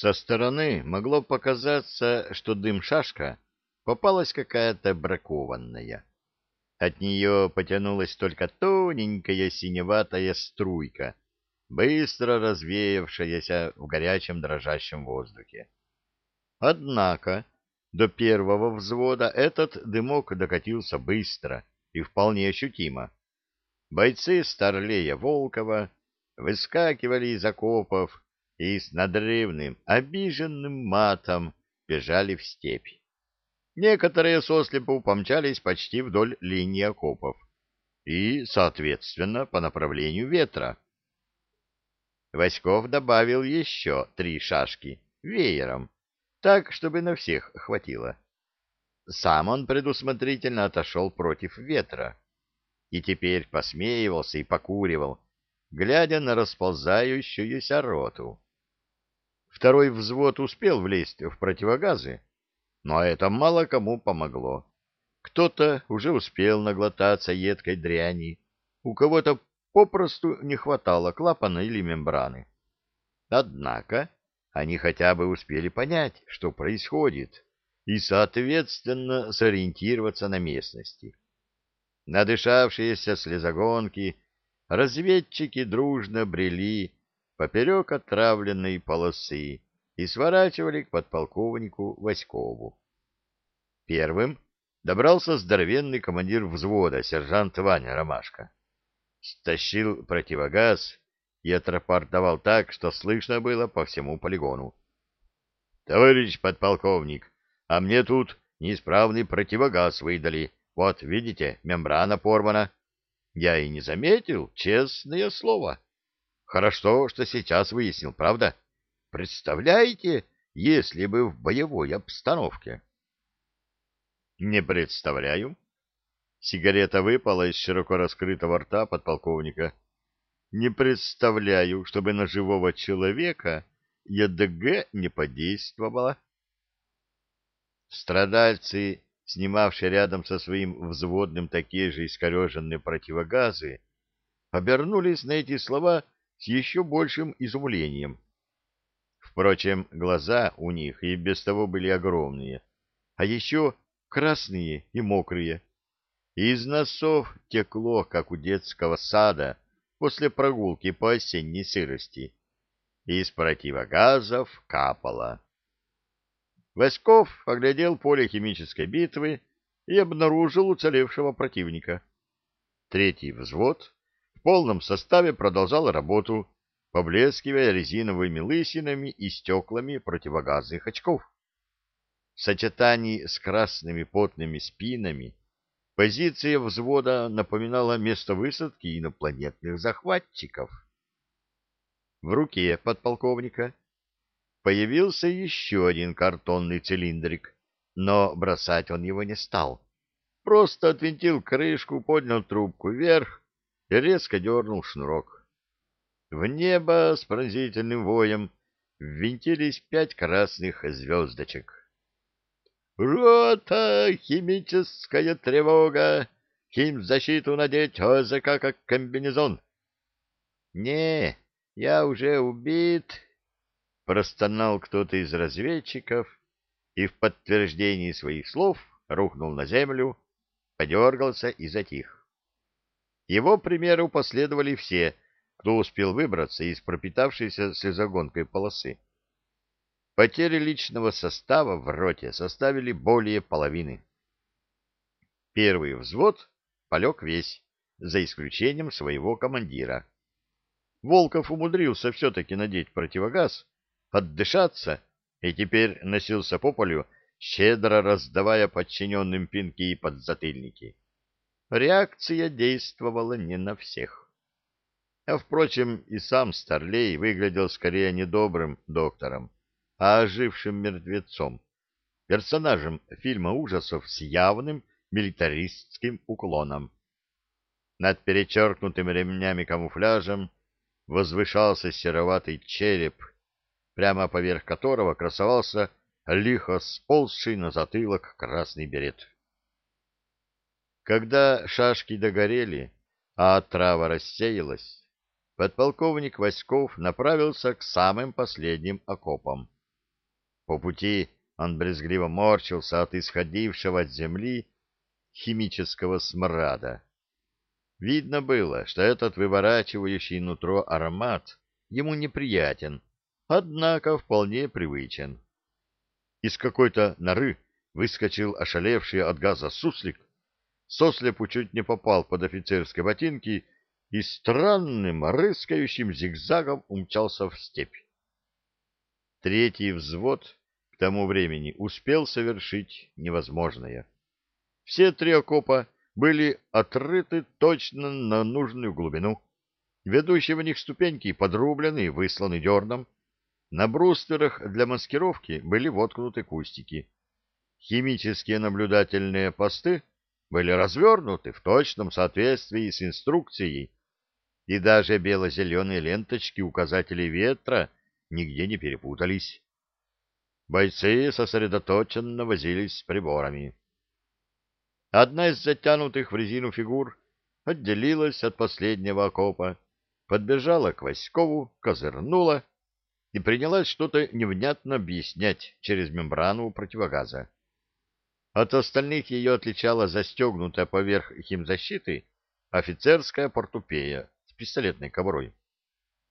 Со стороны могло показаться, что дым-шашка попалась какая-то бракованная. От нее потянулась только тоненькая синеватая струйка, быстро развеявшаяся в горячем дрожащем воздухе. Однако до первого взвода этот дымок докатился быстро и вполне ощутимо. Бойцы Старлея Волкова выскакивали из окопов, и с надрывным, обиженным матом бежали в степь. Некоторые сослепу помчались почти вдоль линии окопов и, соответственно, по направлению ветра. Васьков добавил еще три шашки веером, так, чтобы на всех хватило. Сам он предусмотрительно отошел против ветра и теперь посмеивался и покуривал, глядя на расползающуюся роту. Второй взвод успел влезть в противогазы, но это мало кому помогло. Кто-то уже успел наглотаться едкой дряни, у кого-то попросту не хватало клапана или мембраны. Однако они хотя бы успели понять, что происходит, и, соответственно, сориентироваться на местности. Надышавшиеся слезогонки разведчики дружно брели поперек отравленной полосы и сворачивали к подполковнику Васькову. Первым добрался здоровенный командир взвода, сержант Ваня Ромашка. Стащил противогаз и отрапортовал так, что слышно было по всему полигону. — Товарищ подполковник, а мне тут неисправный противогаз выдали. Вот, видите, мембрана порвана. Я и не заметил, честное слово. — Хорошо, что сейчас выяснил, правда? Представляете, если бы в боевой обстановке? Не представляю. Сигарета выпала из широко раскрытого рта подполковника. Не представляю, чтобы на живого человека ЕДГ не подействовала. Страдальцы, снимавшие рядом со своим взводным такие же искореженные противогазы, обернулись на эти слова с еще большим изумлением. Впрочем, глаза у них и без того были огромные, а еще красные и мокрые. Из носов текло, как у детского сада, после прогулки по осенней сырости. Из противогазов капало. Васьков оглядел поле химической битвы и обнаружил уцелевшего противника. Третий взвод в полном составе продолжал работу, поблескивая резиновыми лысинами и стеклами противогазных очков. В сочетании с красными потными спинами позиция взвода напоминала место высадки инопланетных захватчиков. В руке подполковника появился еще один картонный цилиндрик, но бросать он его не стал. Просто отвинтил крышку, поднял трубку вверх и резко дернул шнурок. В небо с пронзительным воем ввинтились пять красных звездочек. «Рота! Химическая тревога! Химзащиту надеть а ОЗК как комбинезон!» «Не, я уже убит!» — простонал кто-то из разведчиков и в подтверждении своих слов рухнул на землю, подергался и затих. Его примеру последовали все, кто успел выбраться из пропитавшейся слезогонкой полосы. Потери личного состава в роте составили более половины. Первый взвод полег весь, за исключением своего командира. Волков умудрился все-таки надеть противогаз, отдышаться и теперь носился по полю, щедро раздавая подчиненным пинки и подзатыльники. Реакция действовала не на всех. А, впрочем, и сам Старлей выглядел скорее не добрым доктором, а ожившим мертвецом, персонажем фильма ужасов с явным милитаристским уклоном. Над перечеркнутым ремнями камуфляжем возвышался сероватый череп, прямо поверх которого красовался лихо сползший на затылок красный берет. Когда шашки догорели, а отрава рассеялась, подполковник Васьков направился к самым последним окопам. По пути он брезгливо морщился от исходившего от земли химического смрада. Видно было, что этот выворачивающий нутро аромат ему неприятен, однако вполне привычен. Из какой-то норы выскочил ошалевший от газа суслик сослепу чуть не попал под офицерской ботинки и странным рыскающим зигзагом умчался в степь. Третий взвод к тому времени успел совершить невозможное. Все три окопа были отрыты точно на нужную глубину. Ведущие в них ступеньки подрублены и высланы дерном. На брустверах для маскировки были воткнуты кустики. Химические наблюдательные посты были развернуты в точном соответствии с инструкцией, и даже бело-зеленые ленточки указателей ветра нигде не перепутались. Бойцы сосредоточенно возились с приборами. Одна из затянутых в резину фигур отделилась от последнего окопа, подбежала к Васькову, козырнула и принялась что-то невнятно объяснять через мембрану противогаза. От остальных ее отличала застегнутая поверх химзащиты офицерская портупея с пистолетной кобурой.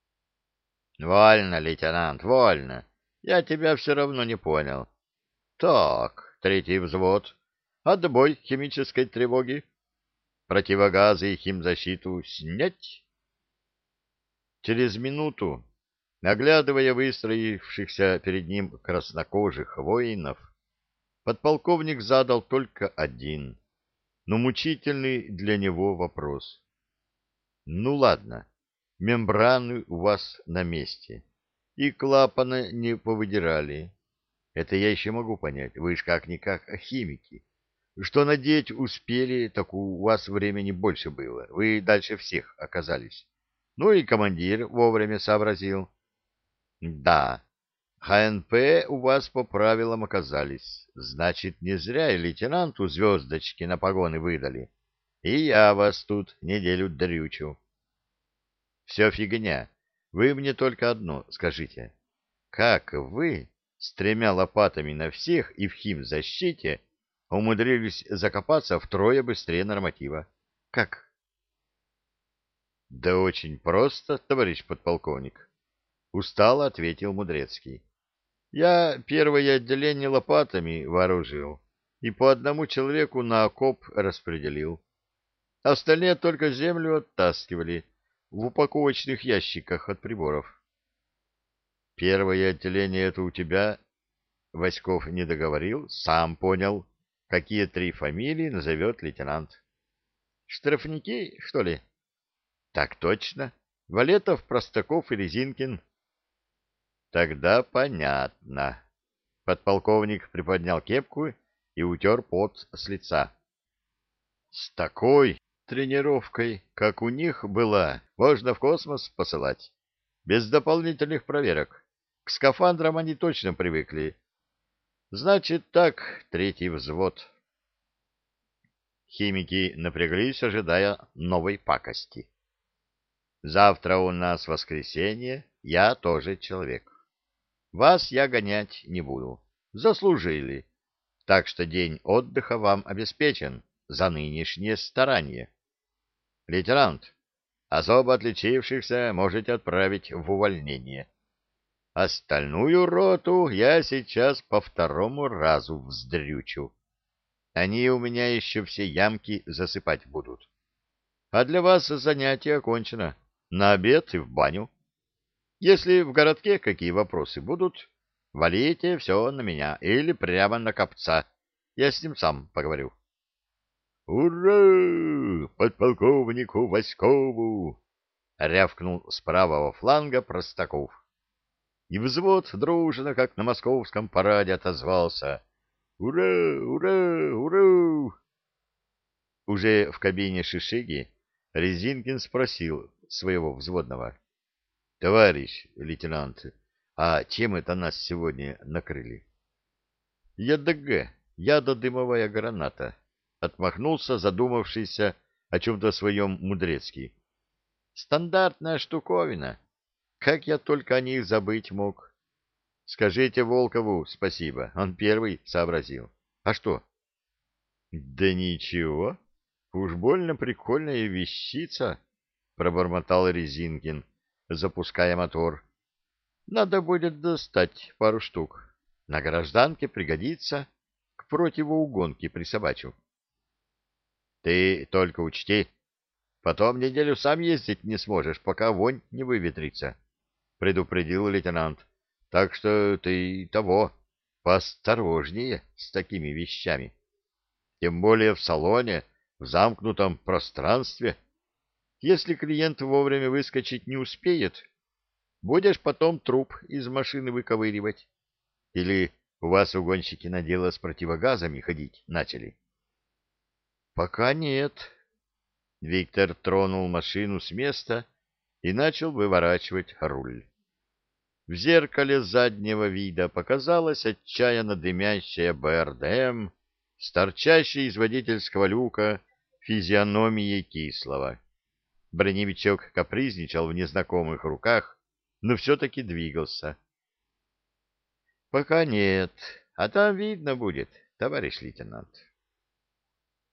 — Вольно, лейтенант, вольно. Я тебя все равно не понял. — Так, третий взвод. Отбой химической тревоги. Противогазы и химзащиту снять. Через минуту, наглядывая выстроившихся перед ним краснокожих воинов, подполковник задал только один, но мучительный для него вопрос. «Ну ладно, мембраны у вас на месте, и клапана не повыдирали. Это я еще могу понять, вы же как-никак химики. Что надеть успели, так у вас времени больше было, вы дальше всех оказались. Ну и командир вовремя сообразил». «Да, ХНП у вас по правилам оказались. Значит, не зря и лейтенанту звездочки на погоны выдали. И я вас тут неделю дрючу. Все фигня. Вы мне только одно скажите. Как вы с тремя лопатами на всех и в химзащите умудрились закопаться втрое быстрее норматива? Как? Да очень просто, товарищ подполковник. Устало ответил Мудрецкий. Я первое отделение лопатами вооружил и по одному человеку на окоп распределил. Остальные только землю оттаскивали в упаковочных ящиках от приборов. Первое отделение это у тебя, Васьков не договорил, сам понял, какие три фамилии назовет лейтенант. Штрафники, что ли? Так точно. Валетов, Простаков и Резинкин. Тогда понятно. Подполковник приподнял кепку и утер пот с лица. С такой тренировкой, как у них была, можно в космос посылать. Без дополнительных проверок. К скафандрам они точно привыкли. Значит так, третий взвод. Химики напряглись, ожидая новой пакости. Завтра у нас воскресенье, я тоже человек. Вас я гонять не буду. Заслужили. Так что день отдыха вам обеспечен за нынешнее старание. Лейтенант, особо отличившихся можете отправить в увольнение. Остальную роту я сейчас по второму разу вздрючу. Они у меня еще все ямки засыпать будут. А для вас занятие окончено. На обед и в баню. Если в городке какие вопросы будут, валите все на меня или прямо на копца. Я с ним сам поговорю. — Ура! Подполковнику Васькову! — рявкнул с правого фланга Простаков. И взвод дружно, как на московском параде, отозвался. «Ура! Ура! Ура!» Уже в кабине Шишиги Резинкин спросил своего взводного товарищ лейтенант, а чем это нас сегодня накрыли? ЯДГ, ядодымовая граната, отмахнулся задумавшийся о чем-то своем мудрецкий. Стандартная штуковина. Как я только о них забыть мог. Скажите Волкову спасибо, он первый сообразил. А что? Да ничего, уж больно прикольная вещица, пробормотал Резинкин запуская мотор. Надо будет достать пару штук. На гражданке пригодится. К противоугонке присобачу. Ты только учти, потом неделю сам ездить не сможешь, пока вонь не выветрится, — предупредил лейтенант. Так что ты того, поосторожнее с такими вещами. Тем более в салоне, в замкнутом пространстве — если клиент вовремя выскочить не успеет, будешь потом труп из машины выковыривать. Или у вас угонщики на дело с противогазами ходить начали? Пока нет. Виктор тронул машину с места и начал выворачивать руль. В зеркале заднего вида показалась отчаянно дымящая БРДМ с из водительского люка физиономией кислого. Броневичок капризничал в незнакомых руках, но все-таки двигался. — Пока нет, а там видно будет, товарищ лейтенант.